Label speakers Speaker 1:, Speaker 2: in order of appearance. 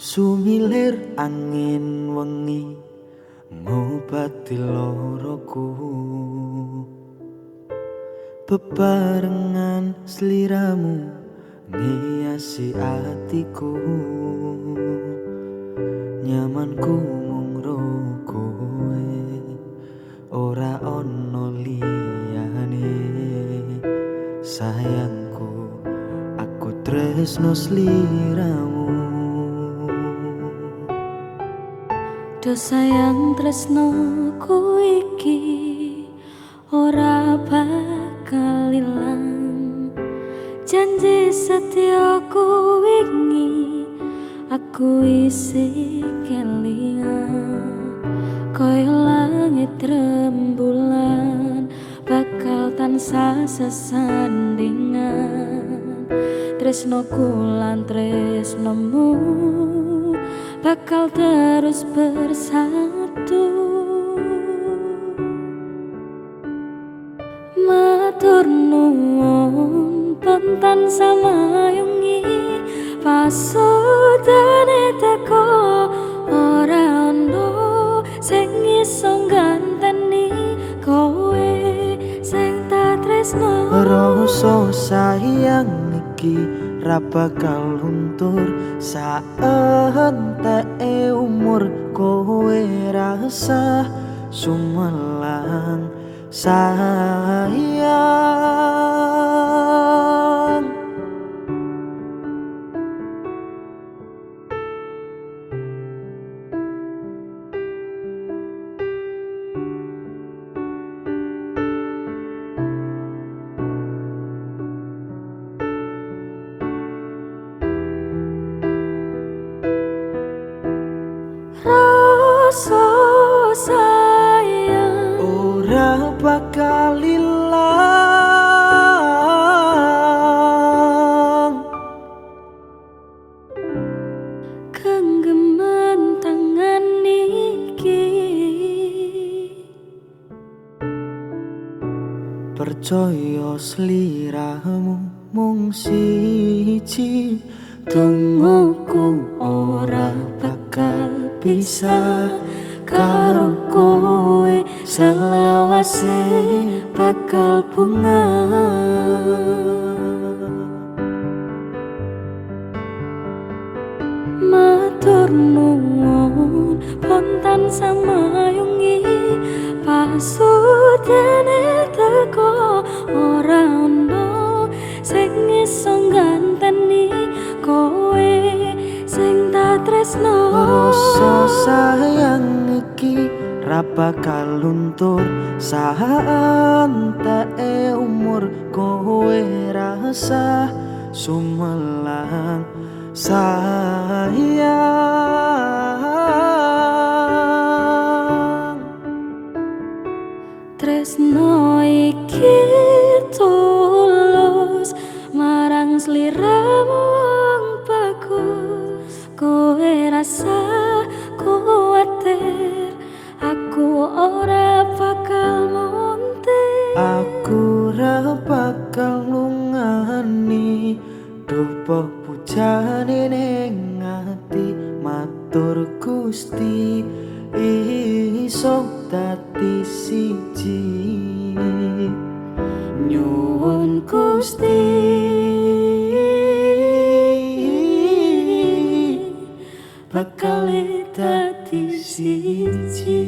Speaker 1: Sumilir angin wengi ngobati loroku. Bebarengan seliramu ngiasi atiku. Nyamanku mung kowe ora ono liyane. Sayangku aku tresno sliramu
Speaker 2: Do sayang tresno ku iki ora bakal ilang. Janji setiaku wingi aku isi kelingan. Koyo langit rembulan bakal tansah sesandingan. Tresnoku lan tresnomu bakal terus bersatu. Matur nuwun pentan sama yungi pasudane teko ora ono sing iso ganteni kowe sing tak tresno.
Speaker 1: Rasa sayang iki ra bakal luntur saenteke umur kowe rasa sumelang sayang bakal ilang
Speaker 2: genggaman tangan iki.
Speaker 1: Percaya sliramu mung siji. Tungguku ora bakal bisa karo kowe selawase bakal bunga.
Speaker 2: Matur nuwun pontan samayungi. Pasudene teko ora ono sing iso ganteni kowe sing tak tresno.
Speaker 1: Rasa sayang ra bakal luntur. Saenteke umur kowe rasa sumelang sayang.
Speaker 2: Tresno iki tulus marang sliramu bagus. Kowe rasa
Speaker 1: Aku ra bakal lungani Dupa pujane ning ati matur Gusti iso dadi siji. Nyuwun Gusti. Bakal dadi siji